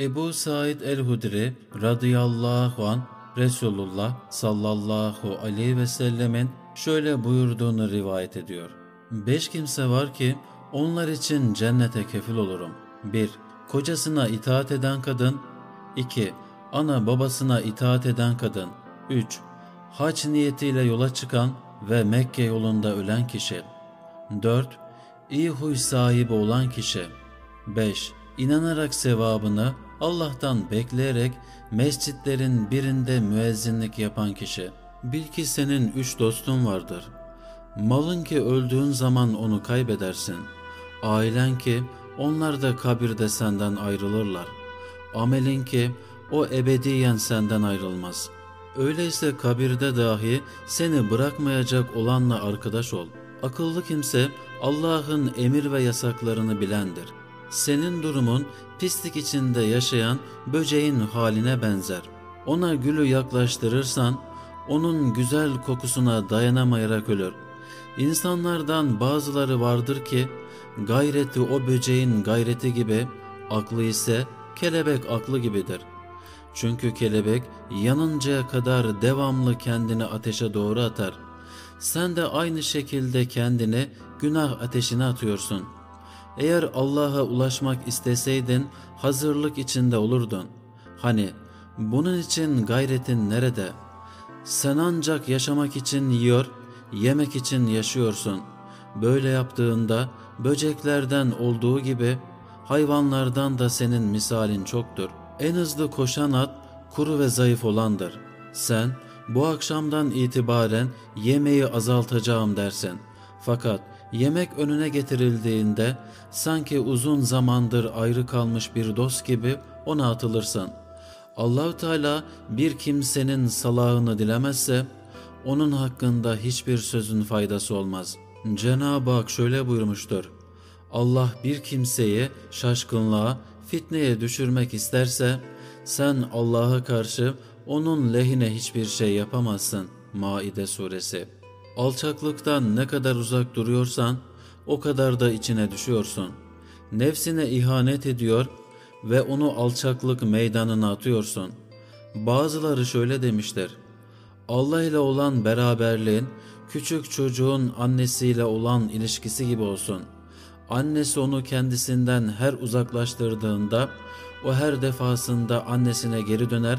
Ebu Said el-Hudri radıyallahu an Resulullah sallallahu aleyhi ve sellemin şöyle buyurduğunu rivayet ediyor. Beş kimse var ki onlar için cennete kefil olurum. 1. Kocasına itaat eden kadın 2. Ana babasına itaat eden kadın 3. Hac niyetiyle yola çıkan ve Mekke yolunda ölen kişi 4. İyi huy sahibi olan kişi 5. İnanarak sevabını Allah'tan bekleyerek mescitlerin birinde müezzinlik yapan kişi. Bil ki senin üç dostun vardır. Malın ki öldüğün zaman onu kaybedersin. Ailen ki onlar da kabirde senden ayrılırlar. Amelin ki o ebediyen senden ayrılmaz. Öyleyse kabirde dahi seni bırakmayacak olanla arkadaş ol. Akıllı kimse Allah'ın emir ve yasaklarını bilendir. Senin durumun pislik içinde yaşayan böceğin haline benzer. Ona gülü yaklaştırırsan onun güzel kokusuna dayanamayarak ölür. İnsanlardan bazıları vardır ki gayreti o böceğin gayreti gibi, aklı ise kelebek aklı gibidir. Çünkü kelebek yanıncaya kadar devamlı kendini ateşe doğru atar. Sen de aynı şekilde kendini günah ateşine atıyorsun. Eğer Allah'a ulaşmak isteseydin hazırlık içinde olurdun. Hani bunun için gayretin nerede? Sen ancak yaşamak için yiyor, yemek için yaşıyorsun. Böyle yaptığında böceklerden olduğu gibi hayvanlardan da senin misalin çoktur. En hızlı koşan at kuru ve zayıf olandır. Sen bu akşamdan itibaren yemeği azaltacağım dersin. Fakat yemek önüne getirildiğinde sanki uzun zamandır ayrı kalmış bir dost gibi ona atılırsın. Allahü Teala bir kimsenin salahını dilemezse onun hakkında hiçbir sözün faydası olmaz. Cenab-ı Hak şöyle buyurmuştur. Allah bir kimseyi şaşkınlığa, fitneye düşürmek isterse sen Allah'a karşı onun lehine hiçbir şey yapamazsın. Maide suresi. Alçaklıktan ne kadar uzak duruyorsan o kadar da içine düşüyorsun. Nefsine ihanet ediyor ve onu alçaklık meydanına atıyorsun. Bazıları şöyle demiştir. Allah ile olan beraberliğin küçük çocuğun annesiyle olan ilişkisi gibi olsun. Annesi onu kendisinden her uzaklaştırdığında o her defasında annesine geri döner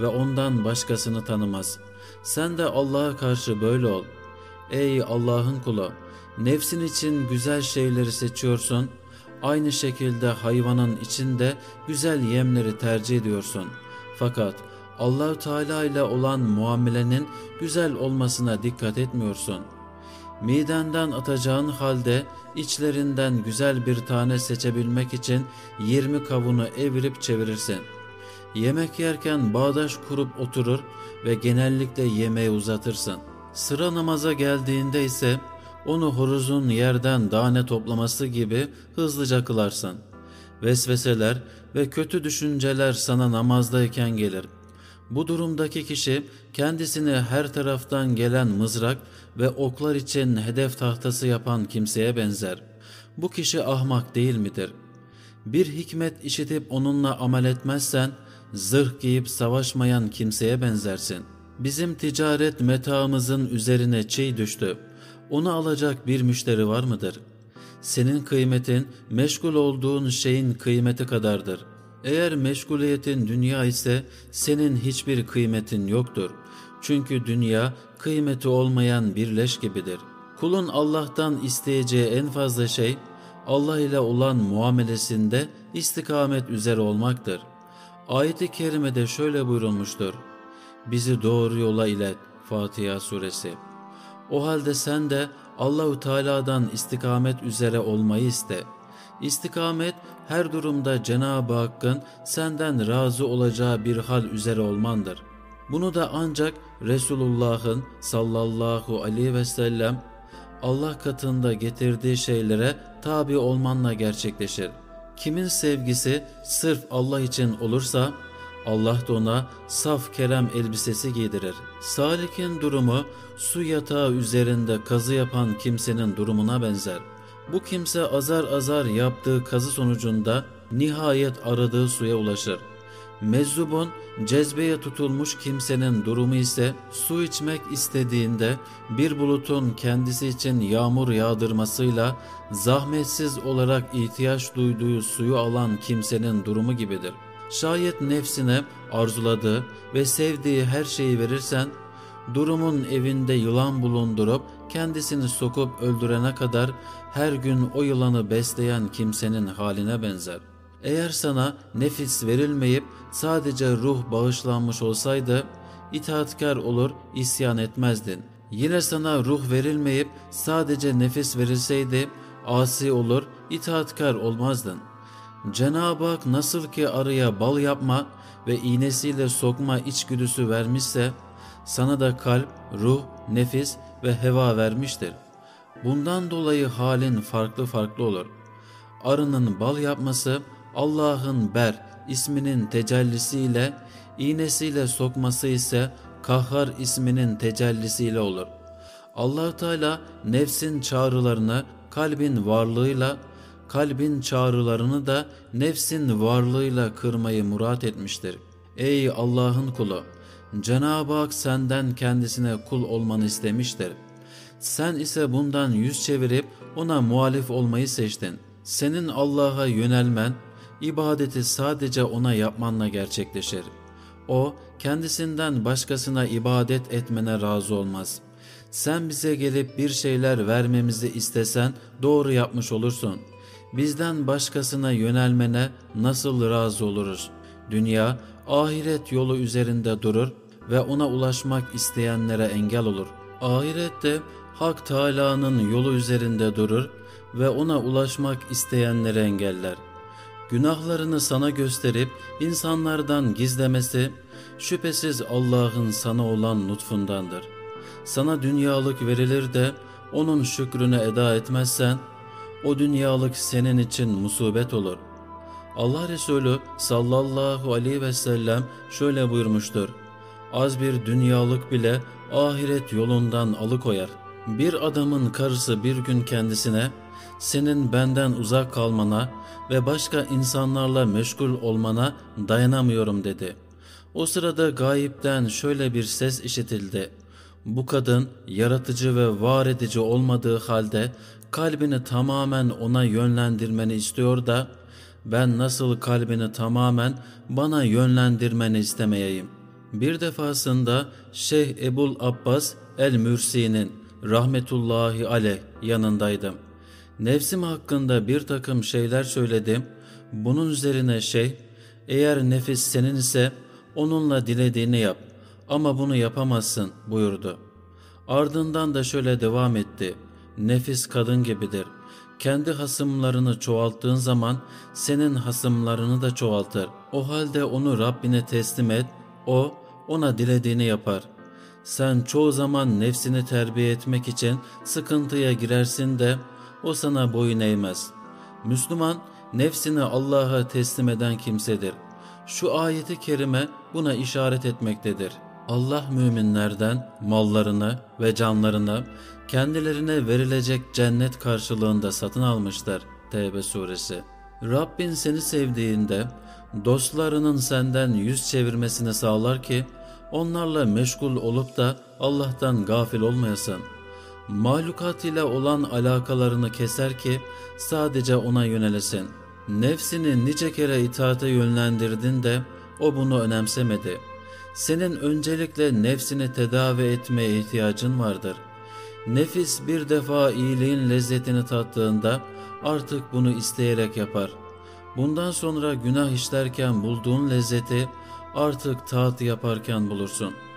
ve ondan başkasını tanımaz. Sen de Allah'a karşı böyle ol. Ey Allah'ın kulu! Nefsin için güzel şeyleri seçiyorsun. Aynı şekilde hayvanın içinde güzel yemleri tercih ediyorsun. Fakat Allahü Teala ile olan muamelenin güzel olmasına dikkat etmiyorsun. Midenden atacağın halde içlerinden güzel bir tane seçebilmek için 20 kavunu evirip çevirirsin. Yemek yerken bağdaş kurup oturur ve genellikle yemeği uzatırsın. Sıra namaza geldiğinde ise onu horuzun yerden tane toplaması gibi hızlıca kılarsın. Vesveseler ve kötü düşünceler sana namazdayken gelir. Bu durumdaki kişi kendisini her taraftan gelen mızrak ve oklar için hedef tahtası yapan kimseye benzer. Bu kişi ahmak değil midir? Bir hikmet işitip onunla amel etmezsen, zırh giyip savaşmayan kimseye benzersin. Bizim ticaret metaımızın üzerine çiğ düştü. Onu alacak bir müşteri var mıdır? Senin kıymetin meşgul olduğun şeyin kıymeti kadardır. Eğer meşguliyetin dünya ise senin hiçbir kıymetin yoktur. Çünkü dünya kıymeti olmayan bir leş gibidir. Kulun Allah'tan isteyeceği en fazla şey Allah ile olan muamelesinde istikamet üzere olmaktır. Ayet-i kerimede şöyle buyurulmuştur. Bizi doğru yola ilet. Fatiha suresi. O halde sen de Allahu Teala'dan istikamet üzere olmayı iste. İstikamet her durumda Cenab-ı Hakk'ın senden razı olacağı bir hal üzere olmandır. Bunu da ancak Resulullah'ın sallallahu aleyhi ve sellem Allah katında getirdiği şeylere tabi olmanla gerçekleşir. Kimin sevgisi sırf Allah için olursa Allah da ona saf kerem elbisesi giydirir. Salik'in durumu su yatağı üzerinde kazı yapan kimsenin durumuna benzer. Bu kimse azar azar yaptığı kazı sonucunda nihayet aradığı suya ulaşır. Mezzubun cezbeye tutulmuş kimsenin durumu ise su içmek istediğinde bir bulutun kendisi için yağmur yağdırmasıyla zahmetsiz olarak ihtiyaç duyduğu suyu alan kimsenin durumu gibidir. Şayet nefsine arzuladığı ve sevdiği her şeyi verirsen durumun evinde yılan bulundurup kendisini sokup öldürene kadar her gün o yılanı besleyen kimsenin haline benzer. Eğer sana nefis verilmeyip sadece ruh bağışlanmış olsaydı itaatkar olur isyan etmezdin. Yine sana ruh verilmeyip sadece nefis verilseydi asi olur itaatkar olmazdın. Cenab-ı Hak nasıl ki arıya bal yapma ve iğnesiyle sokma içgüdüsü vermişse sana da kalp, ruh, nefis ve heva vermiştir. Bundan dolayı halin farklı farklı olur. Arının bal yapması Allah'ın ber isminin tecellisiyle, iğnesiyle sokması ise kahhar isminin tecellisiyle olur. allah Teala nefsin çağrılarını kalbin varlığıyla, kalbin çağrılarını da nefsin varlığıyla kırmayı murat etmiştir. Ey Allah'ın kulu! Cenab-ı Hak senden kendisine kul olmanı istemiştir. Sen ise bundan yüz çevirip ona muhalif olmayı seçtin. Senin Allah'a yönelmen, ibadeti sadece ona yapmanla gerçekleşir. O, kendisinden başkasına ibadet etmene razı olmaz. Sen bize gelip bir şeyler vermemizi istesen doğru yapmış olursun. Bizden başkasına yönelmene nasıl razı oluruz? Dünya, ahiret yolu üzerinde durur ve ona ulaşmak isteyenlere engel olur. Ahirette Hak Teala'nın yolu üzerinde durur ve ona ulaşmak isteyenleri engeller. Günahlarını sana gösterip insanlardan gizlemesi şüphesiz Allah'ın sana olan lütfundandır. Sana dünyalık verilir de onun şükrünü eda etmezsen o dünyalık senin için musibet olur. Allah Resulü sallallahu aleyhi ve sellem şöyle buyurmuştur. Az bir dünyalık bile ahiret yolundan alıkoyar. Bir adamın karısı bir gün kendisine senin benden uzak kalmana ve başka insanlarla meşgul olmana dayanamıyorum dedi. O sırada gayipten şöyle bir ses işitildi. Bu kadın yaratıcı ve var edici olmadığı halde kalbini tamamen ona yönlendirmeni istiyor da ben nasıl kalbini tamamen bana yönlendirmeni istemeyeyim. Bir defasında Şeyh Ebul Abbas el-Mürsi'nin rahmetullahi aleyh yanındaydım. Nefsim hakkında bir takım şeyler söyledim. Bunun üzerine şey, eğer nefis senin ise onunla dilediğini yap ama bunu yapamazsın buyurdu. Ardından da şöyle devam etti. Nefis kadın gibidir. Kendi hasımlarını çoğalttığın zaman senin hasımlarını da çoğaltır. O halde onu Rabbine teslim et. O ona dilediğini yapar. Sen çoğu zaman nefsini terbiye etmek için sıkıntıya girersin de o sana boyun eğmez. Müslüman nefsini Allah'a teslim eden kimsedir. Şu ayeti kerime buna işaret etmektedir. Allah müminlerden mallarını ve canlarını kendilerine verilecek cennet karşılığında satın almışlar. Tevbe suresi. Rabbin seni sevdiğinde dostlarının senden yüz çevirmesini sağlar ki onlarla meşgul olup da Allah'tan gafil olmayasın. Mahlukat ile olan alakalarını keser ki sadece ona yönelesin. Nefsini nice kere itaate yönlendirdin de o bunu önemsemedi. Senin öncelikle nefsini tedavi etmeye ihtiyacın vardır. Nefis bir defa iyiliğin lezzetini tattığında artık bunu isteyerek yapar. Bundan sonra günah işlerken bulduğun lezzeti artık taat yaparken bulursun.''